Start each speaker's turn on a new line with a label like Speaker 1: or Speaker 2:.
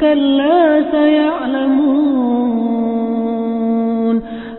Speaker 1: كلا سيعلمون